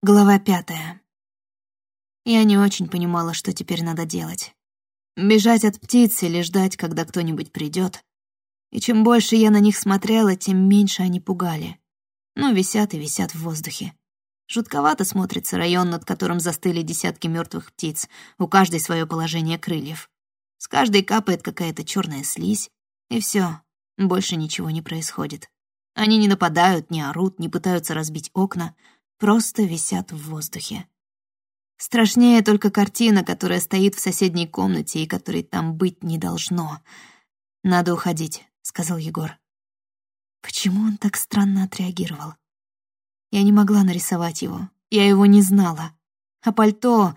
Глава пятая. Я не очень понимала, что теперь надо делать. Бежать от птиц или ждать, когда кто-нибудь придет. И чем больше я на них смотрела, тем меньше они пугали. Ну, висят и висят в воздухе. Жутковато смотрится район, над которым застыли десятки мертвых птиц, у каждой свое положение крыльев. С каждой капает какая-то черная слизь, и все, больше ничего не происходит. Они не нападают, не орут, не пытаются разбить окна — просто висят в воздухе. Страшнее только картина, которая стоит в соседней комнате и которой там быть не должно. «Надо уходить», — сказал Егор. Почему он так странно отреагировал? Я не могла нарисовать его, я его не знала. А пальто...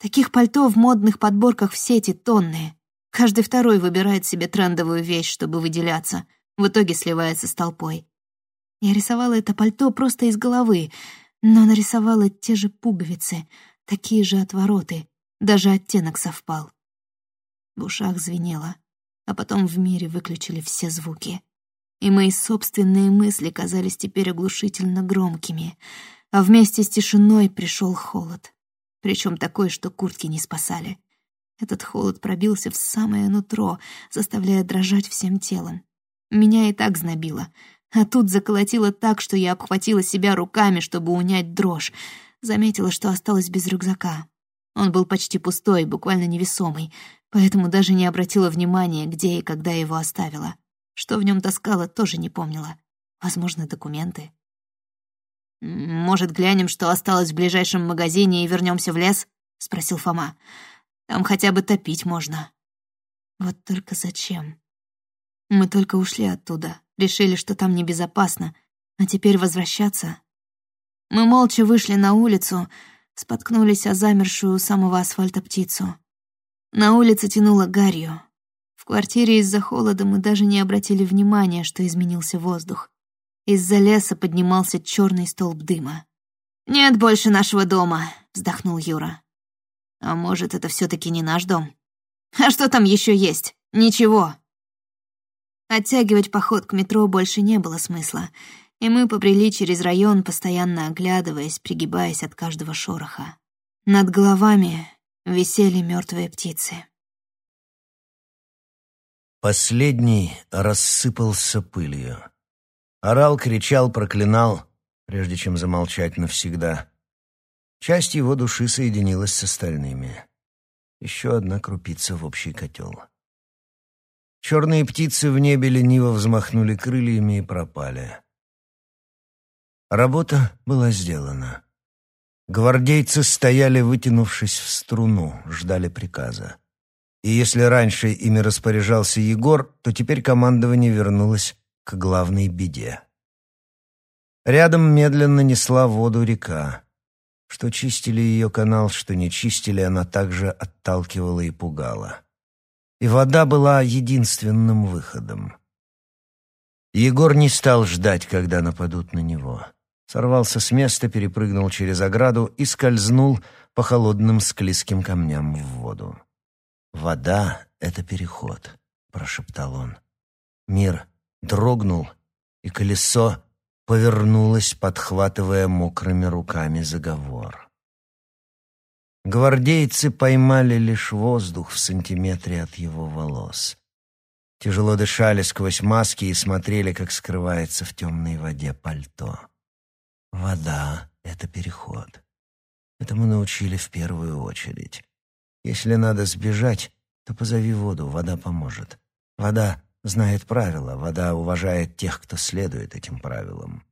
Таких пальто в модных подборках в сети тонны. Каждый второй выбирает себе трендовую вещь, чтобы выделяться. В итоге сливается с толпой. Я рисовала это пальто просто из головы, но нарисовала те же пуговицы, такие же отвороты, даже оттенок совпал. В ушах звенело, а потом в мире выключили все звуки. И мои собственные мысли казались теперь оглушительно громкими, а вместе с тишиной пришел холод. Причем такой, что куртки не спасали. Этот холод пробился в самое нутро, заставляя дрожать всем телом. Меня и так знобило — а тут заколотило так, что я обхватила себя руками, чтобы унять дрожь. Заметила, что осталась без рюкзака. Он был почти пустой, буквально невесомый, поэтому даже не обратила внимания, где и когда его оставила. Что в нем таскала, тоже не помнила. Возможно, документы. «Может, глянем, что осталось в ближайшем магазине, и вернемся в лес?» — спросил Фома. «Там хотя бы топить можно». Вот только зачем? Мы только ушли оттуда, решили, что там небезопасно, а теперь возвращаться. Мы молча вышли на улицу, споткнулись о замершую у самого асфальта птицу. На улице тянуло гарью. В квартире из-за холода мы даже не обратили внимания, что изменился воздух. Из-за леса поднимался черный столб дыма. «Нет больше нашего дома», — вздохнул Юра. «А может, это все таки не наш дом? А что там еще есть? Ничего». Оттягивать поход к метро больше не было смысла, и мы побрели через район, постоянно оглядываясь, пригибаясь от каждого шороха. Над головами висели мертвые птицы. Последний рассыпался пылью. Орал, кричал, проклинал, прежде чем замолчать навсегда. Часть его души соединилась с остальными. Еще одна крупица в общий котел. Черные птицы в небе лениво взмахнули крыльями и пропали. Работа была сделана. Гвардейцы стояли, вытянувшись в струну, ждали приказа. И если раньше ими распоряжался Егор, то теперь командование вернулось к главной беде. Рядом медленно несла воду река. Что чистили ее канал, что не чистили, она также отталкивала и пугала и вода была единственным выходом. Егор не стал ждать, когда нападут на него. Сорвался с места, перепрыгнул через ограду и скользнул по холодным склизким камням в воду. «Вода — это переход», — прошептал он. Мир дрогнул, и колесо повернулось, подхватывая мокрыми руками заговор. Гвардейцы поймали лишь воздух в сантиметре от его волос. Тяжело дышали сквозь маски и смотрели, как скрывается в темной воде пальто. Вода — это переход. Это мы научили в первую очередь. Если надо сбежать, то позови воду, вода поможет. Вода знает правила, вода уважает тех, кто следует этим правилам.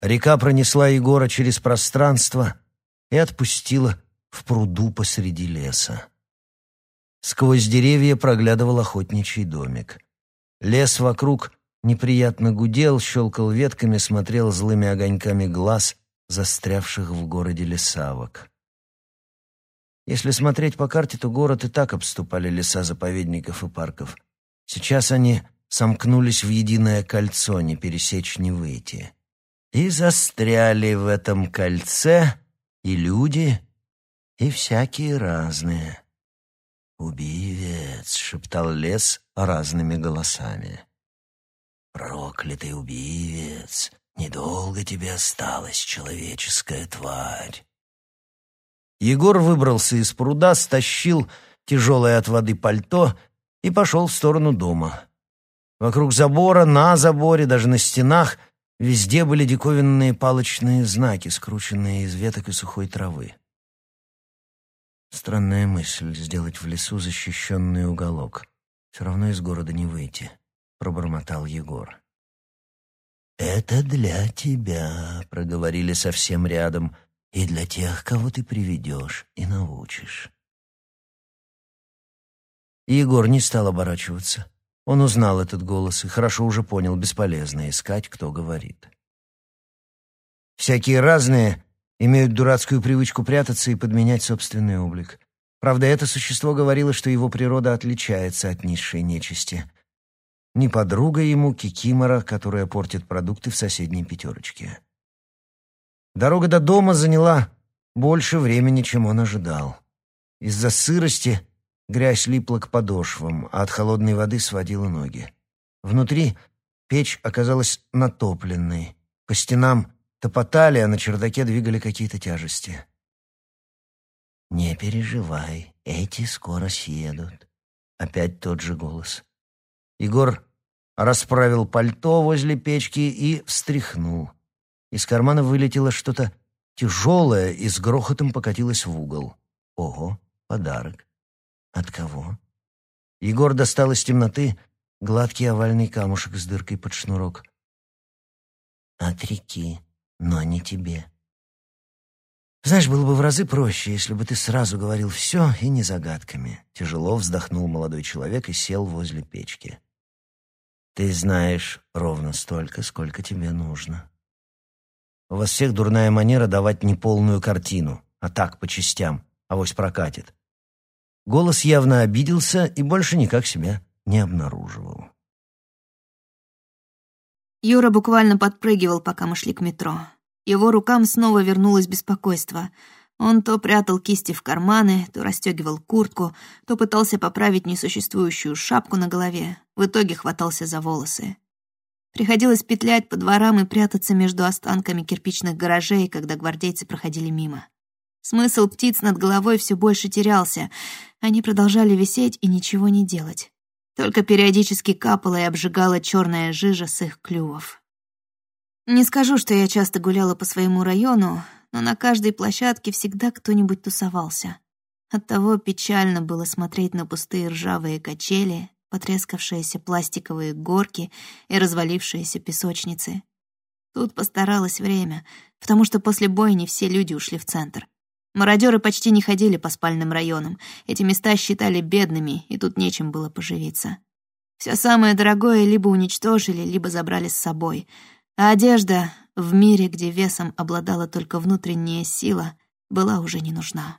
Река пронесла Егора через пространство — и отпустила в пруду посреди леса. Сквозь деревья проглядывал охотничий домик. Лес вокруг неприятно гудел, щелкал ветками, смотрел злыми огоньками глаз застрявших в городе лесавок. Если смотреть по карте, то город и так обступали леса заповедников и парков. Сейчас они сомкнулись в единое кольцо, не пересечь, не выйти. И застряли в этом кольце и люди, и всякие разные. «Убивец!» — шептал лес разными голосами. «Проклятый убивец!» Недолго тебе осталось, человеческая тварь. Егор выбрался из пруда, стащил тяжелое от воды пальто и пошел в сторону дома. Вокруг забора, на заборе, даже на стенах везде были диковинные палочные знаки, скрученные из веток и сухой травы. Странная мысль — сделать в лесу защищенный уголок. Все равно из города не выйти, — пробормотал Егор. «Это для тебя», — проговорили совсем рядом, — «и для тех, кого ты приведешь и научишь». Егор не стал оборачиваться. Он узнал этот голос и хорошо уже понял, бесполезно искать, кто говорит. Всякие разные имеют дурацкую привычку прятаться и подменять собственный облик. Правда, это существо говорило, что его природа отличается от низшей нечисти. Не подруга ему Кикимора, которая портит продукты в соседней пятерочке. Дорога до дома заняла больше времени, чем он ожидал. Из-за сырости грязь липла к подошвам, а от холодной воды сводила ноги. Внутри печь оказалась натопленной. По стенам топотали, а на чердаке двигали какие-то тяжести. «Не переживай, эти скоро съедут». Опять тот же голос. Егор расправил пальто возле печки и встряхнул. Из кармана вылетело что-то тяжелое и с грохотом покатилось в угол. Ого, подарок. От кого? Егор достал из темноты гладкий овальный камушек с дыркой под шнурок. От реки но не тебе. Знаешь, было бы в разы проще, если бы ты сразу говорил все и не загадками. Тяжело вздохнул молодой человек и сел возле печки. Ты знаешь ровно столько, сколько тебе нужно. У вас всех дурная манера давать неполную картину, а так, по частям, авось прокатит. Голос явно обиделся и больше никак себя не обнаруживал. Юра буквально подпрыгивал, пока мы шли к метро. Его рукам снова вернулось беспокойство. Он то прятал кисти в карманы, то расстегивал куртку, то пытался поправить несуществующую шапку на голове, в итоге хватался за волосы. Приходилось петлять по дворам и прятаться между останками кирпичных гаражей, когда гвардейцы проходили мимо. Смысл птиц над головой все больше терялся. Они продолжали висеть и ничего не делать. Только периодически капала и обжигала черная жижа с их клювов. Не скажу, что я часто гуляла по своему району, но на каждой площадке всегда кто-нибудь тусовался. Оттого печально было смотреть на пустые ржавые качели, потрескавшиеся пластиковые горки и развалившиеся песочницы. Тут постаралось время, потому что после бойни все люди ушли в центр. Мародеры почти не ходили по спальным районам. Эти места считали бедными, и тут нечем было поживиться. Все самое дорогое либо уничтожили, либо забрали с собой. А одежда в мире, где весом обладала только внутренняя сила, была уже не нужна.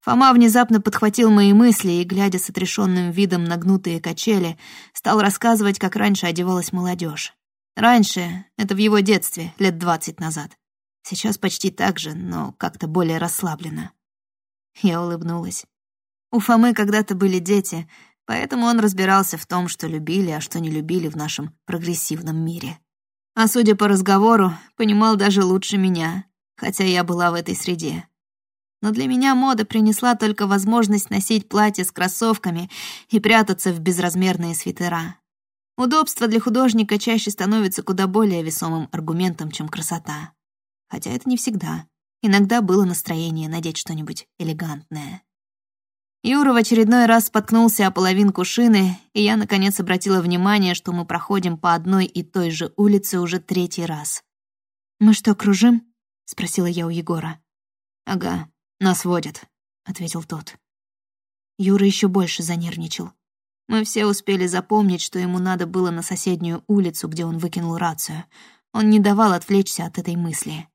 Фома внезапно подхватил мои мысли и, глядя с отрешенным видом на гнутые качели, стал рассказывать, как раньше одевалась молодежь. Раньше, это в его детстве, лет двадцать назад. Сейчас почти так же, но как-то более расслабленно. Я улыбнулась. У Фомы когда-то были дети, поэтому он разбирался в том, что любили, а что не любили в нашем прогрессивном мире. А судя по разговору, понимал даже лучше меня, хотя я была в этой среде. Но для меня мода принесла только возможность носить платье с кроссовками и прятаться в безразмерные свитера. Удобство для художника чаще становится куда более весомым аргументом, чем красота хотя это не всегда. Иногда было настроение надеть что-нибудь элегантное. Юра в очередной раз споткнулся о половинку шины, и я, наконец, обратила внимание, что мы проходим по одной и той же улице уже третий раз. «Мы что, кружим?» — спросила я у Егора. «Ага, нас водят», — ответил тот. Юра еще больше занервничал. Мы все успели запомнить, что ему надо было на соседнюю улицу, где он выкинул рацию. Он не давал отвлечься от этой мысли.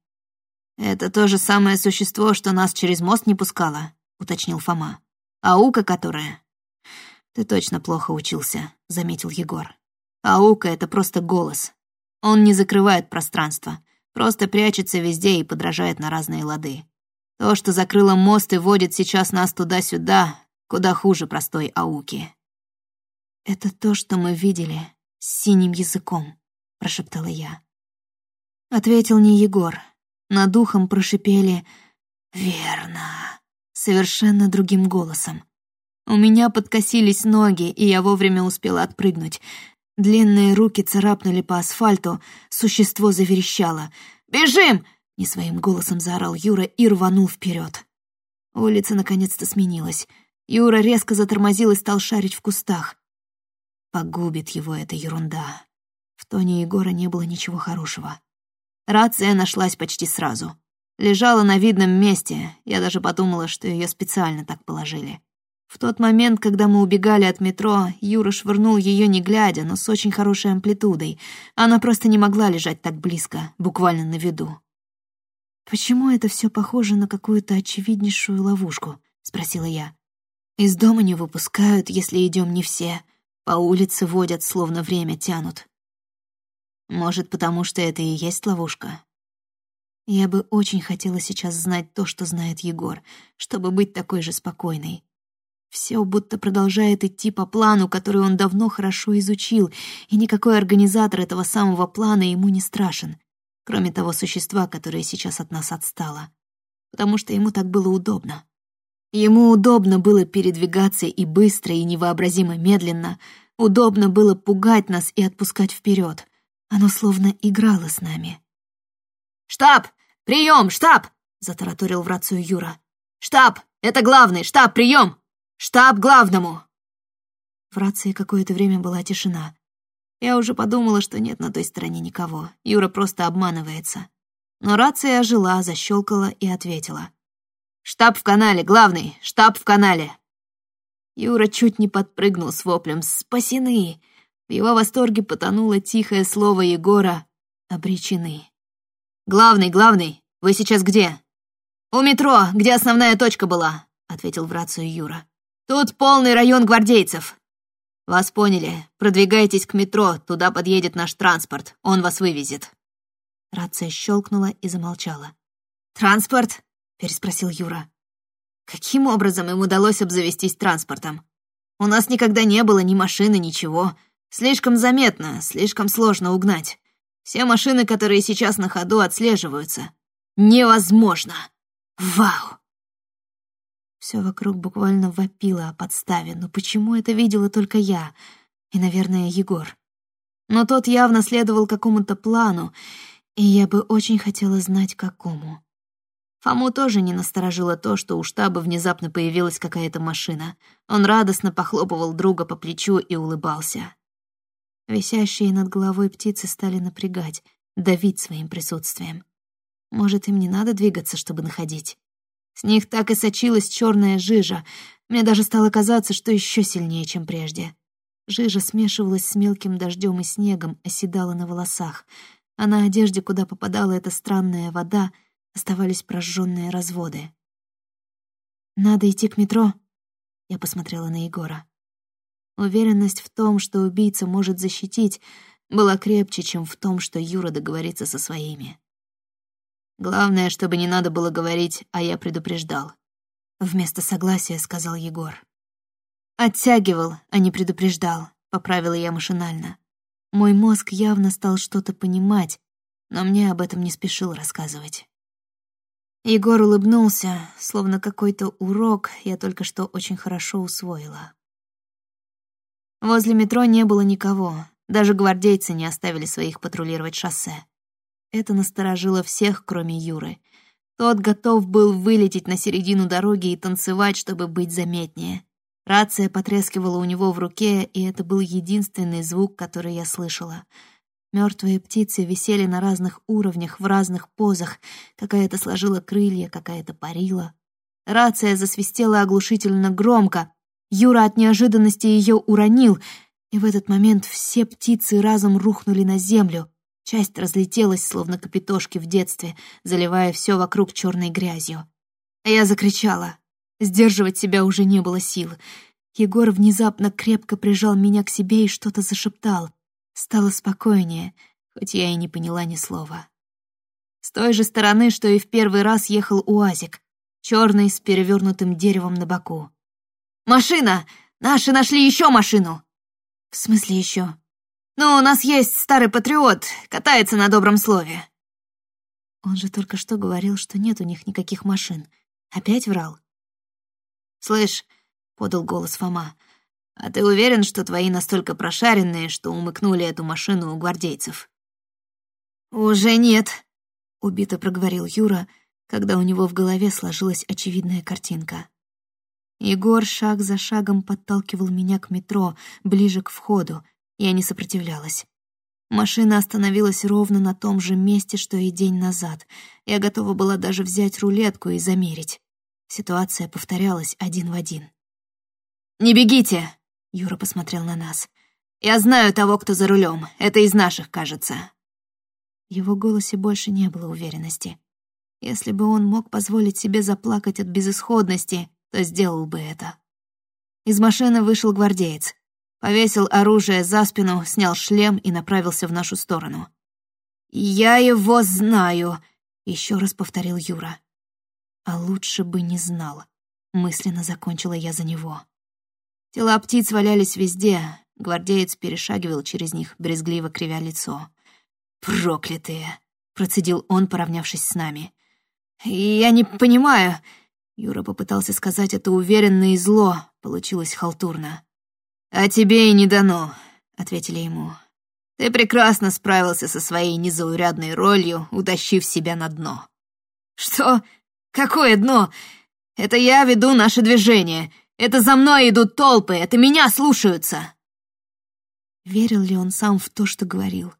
«Это то же самое существо, что нас через мост не пускало», — уточнил Фома. «Аука которая?» «Ты точно плохо учился», — заметил Егор. «Аука — это просто голос. Он не закрывает пространство, просто прячется везде и подражает на разные лады. То, что закрыло мост и водит сейчас нас туда-сюда, куда хуже простой ауки». «Это то, что мы видели с синим языком», — прошептала я. Ответил не Егор. Над духом прошипели «Верно», совершенно другим голосом. У меня подкосились ноги, и я вовремя успела отпрыгнуть. Длинные руки царапнули по асфальту, существо заверещало. «Бежим!» — не своим голосом заорал Юра и рванул вперед. Улица наконец-то сменилась. Юра резко затормозил и стал шарить в кустах. Погубит его эта ерунда. В тоне Егора не было ничего хорошего. Рация нашлась почти сразу. Лежала на видном месте, я даже подумала, что ее специально так положили. В тот момент, когда мы убегали от метро, Юра швырнул ее не глядя, но с очень хорошей амплитудой. Она просто не могла лежать так близко, буквально на виду. «Почему это все похоже на какую-то очевиднейшую ловушку?» — спросила я. «Из дома не выпускают, если идем не все. По улице водят, словно время тянут. Может, потому что это и есть ловушка?» Я бы очень хотела сейчас знать то, что знает Егор, чтобы быть такой же спокойной. Все будто продолжает идти по плану, который он давно хорошо изучил, и никакой организатор этого самого плана ему не страшен, кроме того существа, которое сейчас от нас отстало. Потому что ему так было удобно. Ему удобно было передвигаться и быстро, и невообразимо медленно. Удобно было пугать нас и отпускать вперед. Оно словно играло с нами. «Штаб! Прием! Штаб!» — затараторил в рацию Юра. «Штаб! Это главный! Штаб, прием! Штаб главному!» В рации какое-то время была тишина. Я уже подумала, что нет на той стороне никого. Юра просто обманывается. Но рация ожила, защелкала и ответила. «Штаб в канале, главный! Штаб в канале!» Юра чуть не подпрыгнул с воплем «Спасены!». В его восторге потонуло тихое слово Егора «Обречены». «Главный, главный, вы сейчас где?» «У метро, где основная точка была», — ответил в рацию Юра. Тут полный район гвардейцев. Вас поняли. Продвигайтесь к метро, туда подъедет наш транспорт. Он вас вывезет. Рация щелкнула и замолчала. «Транспорт?» — переспросил Юра. «Каким образом им удалось обзавестись транспортом? У нас никогда не было ни машины, ничего. Слишком заметно, слишком сложно угнать. Все машины, которые сейчас на ходу, отслеживаются. Невозможно! Вау!» Все вокруг буквально вопило о подставе, но почему это видела только я? И, наверное, Егор. Но тот явно следовал какому-то плану, и я бы очень хотела знать, какому. Фому тоже не насторожило то, что у штаба внезапно появилась какая-то машина. Он радостно похлопывал друга по плечу и улыбался. Висящие над головой птицы стали напрягать, давить своим присутствием. Может, им не надо двигаться, чтобы находить? С них так и сочилась черная жижа. Мне даже стало казаться, что еще сильнее, чем прежде. Жижа смешивалась с мелким дождем и снегом, оседала на волосах, а на одежде, куда попадала эта странная вода, оставались прожженные разводы. «Надо идти к метро?» Я посмотрела на Егора. Уверенность в том, что убийца может защитить, была крепче, чем в том, что Юра договорится со своими. Главное, чтобы не надо было говорить, а я предупреждал. Вместо согласия сказал Егор. Оттягивал, а не предупреждал, поправила я машинально. Мой мозг явно стал что-то понимать, но мне об этом не спешил рассказывать. Егор улыбнулся, словно какой-то урок я только что очень хорошо усвоила. Возле метро не было никого, даже гвардейцы не оставили своих патрулировать шоссе. Это насторожило всех, кроме Юры. Тот готов был вылететь на середину дороги и танцевать, чтобы быть заметнее. Рация потрескивала у него в руке, и это был единственный звук, который я слышала. Мертвые птицы висели на разных уровнях, в разных позах. Какая-то сложила крылья, какая-то парила. Рация засвистела оглушительно громко. Юра от неожиданности ее уронил, и в этот момент все птицы разом рухнули на землю — Часть разлетелась, словно капитошки в детстве, заливая все вокруг черной грязью. А я закричала. Сдерживать себя уже не было сил. Егор внезапно крепко прижал меня к себе и что-то зашептал. Стало спокойнее, хоть я и не поняла ни слова. С той же стороны, что и в первый раз ехал УАЗик, черный с перевернутым деревом на боку. «Машина! Наши нашли еще машину!» «В смысле еще?» «Ну, у нас есть старый патриот, катается на добром слове». Он же только что говорил, что нет у них никаких машин. Опять врал? «Слышь», — подал голос Фома, — «а ты уверен, что твои настолько прошаренные, что умыкнули эту машину у гвардейцев?» «Уже нет», — убито проговорил Юра, когда у него в голове сложилась очевидная картинка. Егор шаг за шагом подталкивал меня к метро, ближе к входу. Я не сопротивлялась. Машина остановилась ровно на том же месте, что и день назад. Я готова была даже взять рулетку и замерить. Ситуация повторялась один в один. «Не бегите!» — Юра посмотрел на нас. «Я знаю того, кто за рулем. Это из наших, кажется». В его голосе больше не было уверенности. Если бы он мог позволить себе заплакать от безысходности, то сделал бы это. Из машины вышел гвардеец. Повесил оружие за спину, снял шлем и направился в нашу сторону. «Я его знаю», — еще раз повторил Юра. «А лучше бы не знал», — мысленно закончила я за него. Тела птиц валялись везде, гвардеец перешагивал через них, брезгливо кривя лицо. «Проклятые!» — процедил он, поравнявшись с нами. «Я не понимаю...» Юра попытался сказать это уверенно и зло, получилось халтурно. «А тебе и не дано», — ответили ему. «Ты прекрасно справился со своей незаурядной ролью, утащив себя на дно». «Что? Какое дно? Это я веду наше движение. Это за мной идут толпы, это меня слушаются». Верил ли он сам в то, что говорил?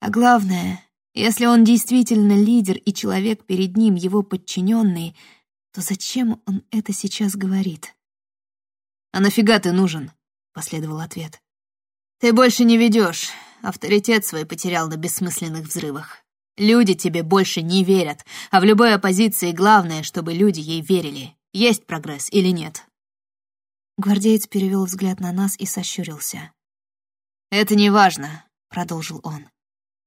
А главное, если он действительно лидер и человек перед ним его подчиненный, то зачем он это сейчас говорит? «А нафига ты нужен?» — последовал ответ. «Ты больше не ведешь. Авторитет свой потерял на бессмысленных взрывах. Люди тебе больше не верят, а в любой оппозиции главное, чтобы люди ей верили. Есть прогресс или нет?» Гвардеец перевел взгляд на нас и сощурился. «Это не важно», — продолжил он.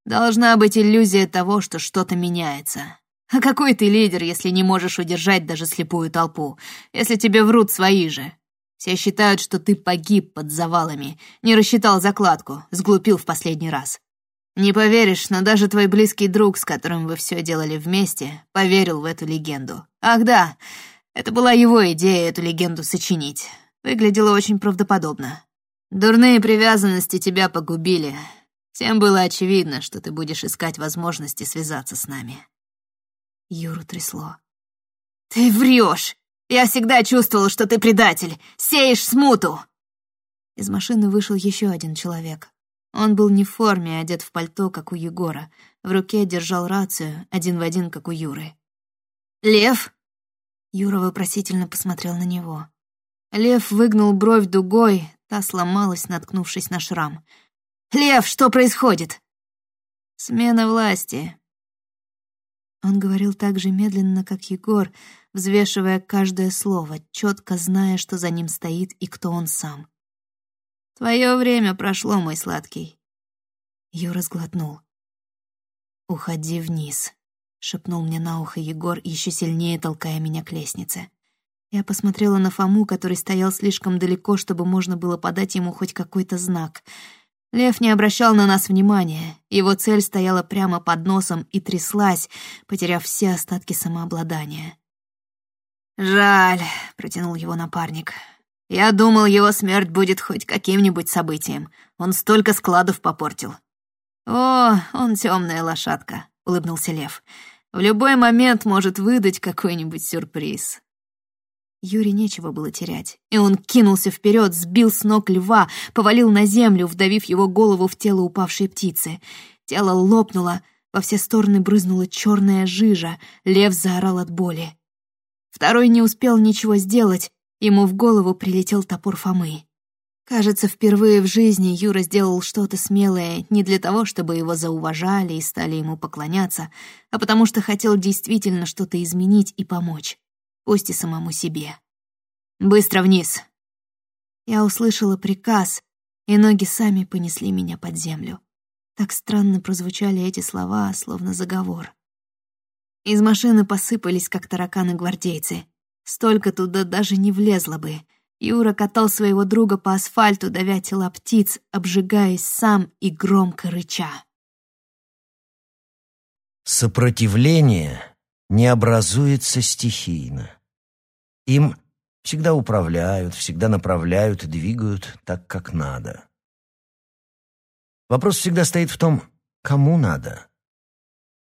Должна быть иллюзия того, что что-то меняется. А какой ты лидер, если не можешь удержать даже слепую толпу, если тебе врут свои же? Все считают, что ты погиб под завалами, не рассчитал закладку, сглупил в последний раз. Не поверишь, но даже твой близкий друг, с которым вы все делали вместе, поверил в эту легенду. Ах да, это была его идея эту легенду сочинить. Выглядело очень правдоподобно. Дурные привязанности тебя погубили, Всем было очевидно, что ты будешь искать возможности связаться с нами. Юру трясло. «Ты врешь! Я всегда чувствовал, что ты предатель! Сеешь смуту!» Из машины вышел еще один человек. Он был не в форме, одет в пальто, как у Егора. В руке держал рацию, один в один, как у Юры. «Лев?» Юра вопросительно посмотрел на него. Лев выгнул бровь дугой, та сломалась, наткнувшись на шрам. «Лев, что происходит?» «Смена власти». Он говорил так же медленно, как Егор, взвешивая каждое слово, четко зная, что за ним стоит и кто он сам. «Твое время прошло, мой сладкий». Юра сглотнул. «Уходи вниз», — шепнул мне на ухо Егор, еще сильнее толкая меня к лестнице. Я посмотрела на Фому, который стоял слишком далеко, чтобы можно было подать ему хоть какой-то знак — Лев не обращал на нас внимания. Его цель стояла прямо под носом и тряслась, потеряв все остатки самообладания. «Жаль», — протянул его напарник. «Я думал, его смерть будет хоть каким-нибудь событием. Он столько складов попортил». «О, он темная лошадка», — улыбнулся Лев. «В любой момент может выдать какой-нибудь сюрприз». Юре нечего было терять, и он кинулся вперед, сбил с ног льва, повалил на землю, вдавив его голову в тело упавшей птицы. Тело лопнуло, во все стороны брызнула черная жижа, лев заорал от боли. Второй не успел ничего сделать, ему в голову прилетел топор Фомы. Кажется, впервые в жизни Юра сделал что-то смелое не для того, чтобы его зауважали и стали ему поклоняться, а потому что хотел действительно что-то изменить и помочь пусть и самому себе. «Быстро вниз!» Я услышала приказ, и ноги сами понесли меня под землю. Так странно прозвучали эти слова, словно заговор. Из машины посыпались, как тараканы гвардейцы. Столько туда даже не влезло бы. Юра катал своего друга по асфальту, давя тела птиц, обжигаясь сам и громко рыча. Сопротивление не образуется стихийно. Им всегда управляют, всегда направляют двигают так, как надо. Вопрос всегда стоит в том, кому надо.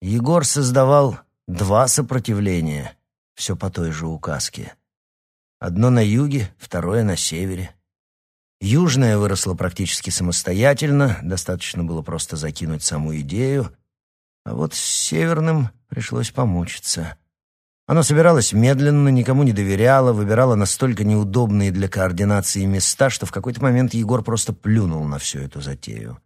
Егор создавал два сопротивления, все по той же указке. Одно на юге, второе на севере. Южное выросло практически самостоятельно, достаточно было просто закинуть саму идею, а вот с северным пришлось помучиться. Оно собиралось медленно, никому не доверяло, выбирало настолько неудобные для координации места, что в какой-то момент Егор просто плюнул на всю эту затею.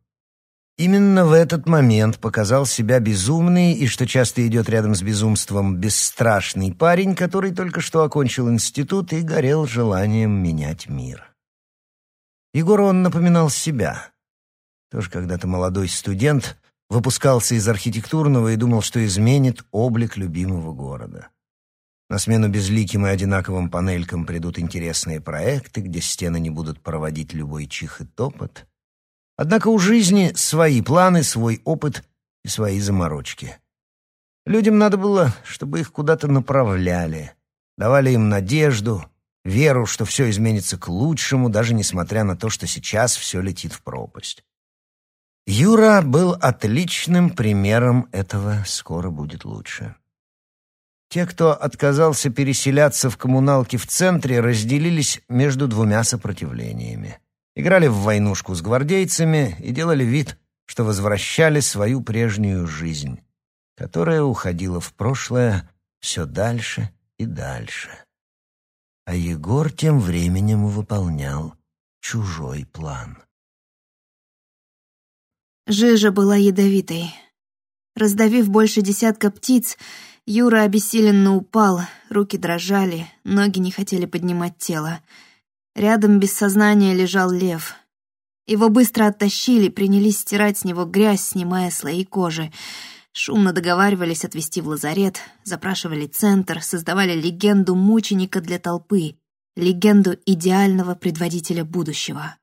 Именно в этот момент показал себя безумный и, что часто идет рядом с безумством, бесстрашный парень, который только что окончил институт и горел желанием менять мир. Егору он напоминал себя. Тоже когда-то молодой студент выпускался из архитектурного и думал, что изменит облик любимого города. На смену безликим и одинаковым панелькам придут интересные проекты, где стены не будут проводить любой чих и топот. Однако у жизни свои планы, свой опыт и свои заморочки. Людям надо было, чтобы их куда-то направляли, давали им надежду, веру, что все изменится к лучшему, даже несмотря на то, что сейчас все летит в пропасть. Юра был отличным примером этого «скоро будет лучше». Те, кто отказался переселяться в коммуналки в центре, разделились между двумя сопротивлениями. Играли в войнушку с гвардейцами и делали вид, что возвращали свою прежнюю жизнь, которая уходила в прошлое все дальше и дальше. А Егор тем временем выполнял чужой план. Жижа была ядовитой. Раздавив больше десятка птиц, Юра обессиленно упал, руки дрожали, ноги не хотели поднимать тело. Рядом без сознания лежал лев. Его быстро оттащили, принялись стирать с него грязь, снимая слои кожи. Шумно договаривались отвезти в лазарет, запрашивали центр, создавали легенду мученика для толпы, легенду идеального предводителя будущего.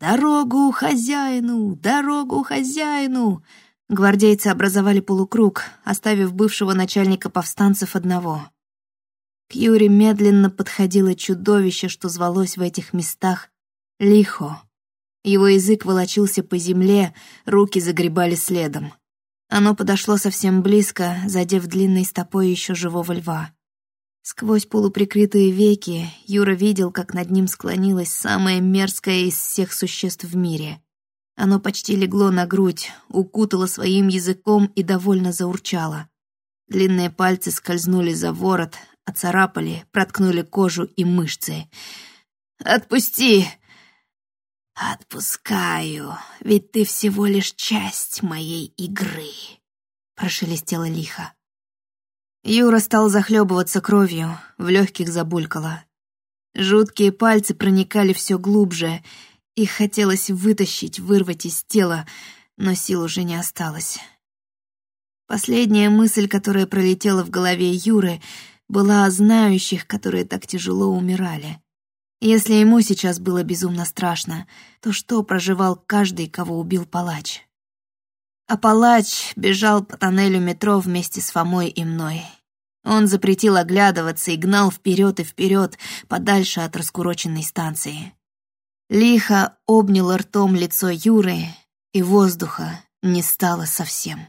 «Дорогу хозяину! Дорогу хозяину!» Гвардейцы образовали полукруг, оставив бывшего начальника повстанцев одного. К Юре медленно подходило чудовище, что звалось в этих местах Лихо. Его язык волочился по земле, руки загребали следом. Оно подошло совсем близко, задев длинной стопой еще живого льва. Сквозь полуприкрытые веки Юра видел, как над ним склонилось самое мерзкое из всех существ в мире — оно почти легло на грудь, укутало своим языком и довольно заурчало. Длинные пальцы скользнули за ворот, оцарапали, проткнули кожу и мышцы. «Отпусти!» «Отпускаю, ведь ты всего лишь часть моей игры», — прошелестело лихо. Юра стал захлебываться кровью, в легких забулькало. Жуткие пальцы проникали все глубже, их хотелось вытащить, вырвать из тела, но сил уже не осталось. Последняя мысль, которая пролетела в голове Юры, была о знающих, которые так тяжело умирали. Если ему сейчас было безумно страшно, то что проживал каждый, кого убил палач? А палач бежал по тоннелю метро вместе с Фомой и мной. Он запретил оглядываться и гнал вперед и вперед, подальше от раскуроченной станции. Лихо обнял ртом лицо Юры, и воздуха не стало совсем.